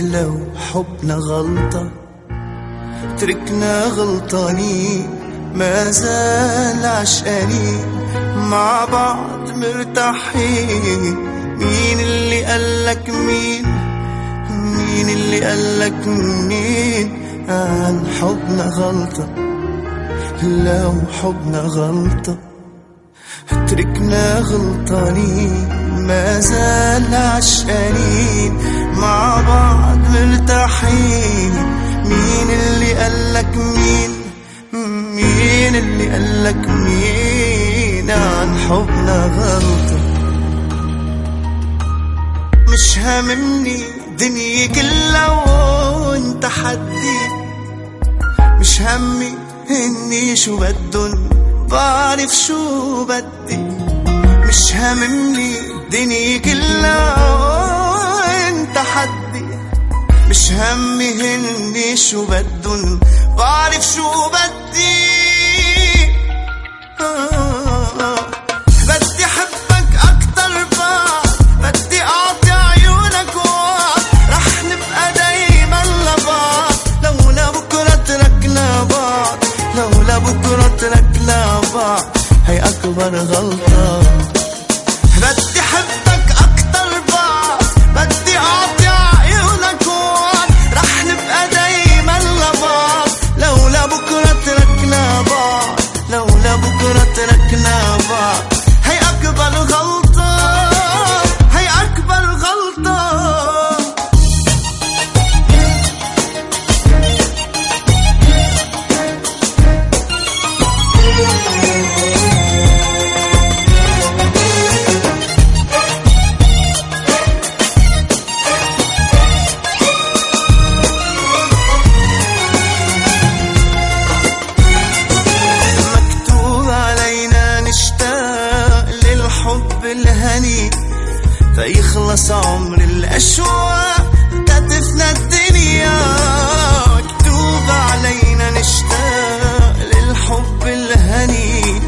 لو حبنا غلطة تركنا غلطانين ما زال عشقانين مع بعض مرتاحين. مين اللي قالك مين؟ مين اللي قالك مين عن حبنا غلطة لو حبنا غلطة تركنا غلطانين ما زال عشقانين مع بعض مرتاحين مين اللي قالك مين؟ مين اللي قالك مين؟ عن حبنا غلطة مش هاممني دنيا كلها وانت حدي. مش همي اني شو بدن بعرف شو بدي. مش هاممني دنيا كلها مش همي هني شو بدن بعرف شو بدي بدي حبك بعد بدي اعطي عيونك رح نبقى دايما لبعض تركنا بعض بكرة تركنا بعض هي اكبر غلطة للحب الهني فيخلص عمر الأشواق تدفنا الدنيا. مكتوب علينا نشتاق للحب الهني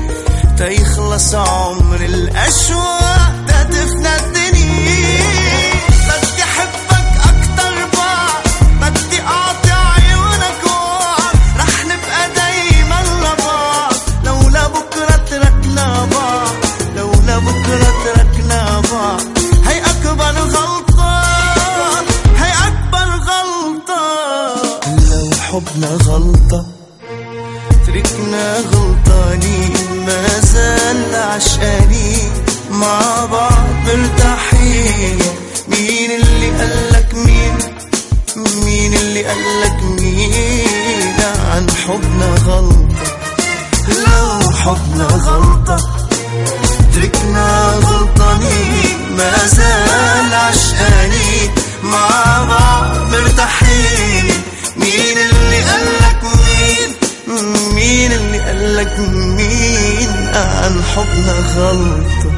تيخلص عمر الأشواق تدفنا الدنيا. حبنا غلطة. تركنا غلطانين ما زال عشقانين. مع بعض مرتاحين مين اللي قالك مين؟ مين اللي قالك مين؟ عن حبنا غلطة. لو حبنا غلطة. تركنا غلطانين. ما زال عشقانين. مع بعض مرتاحين قالك مين عن حبنا غلطة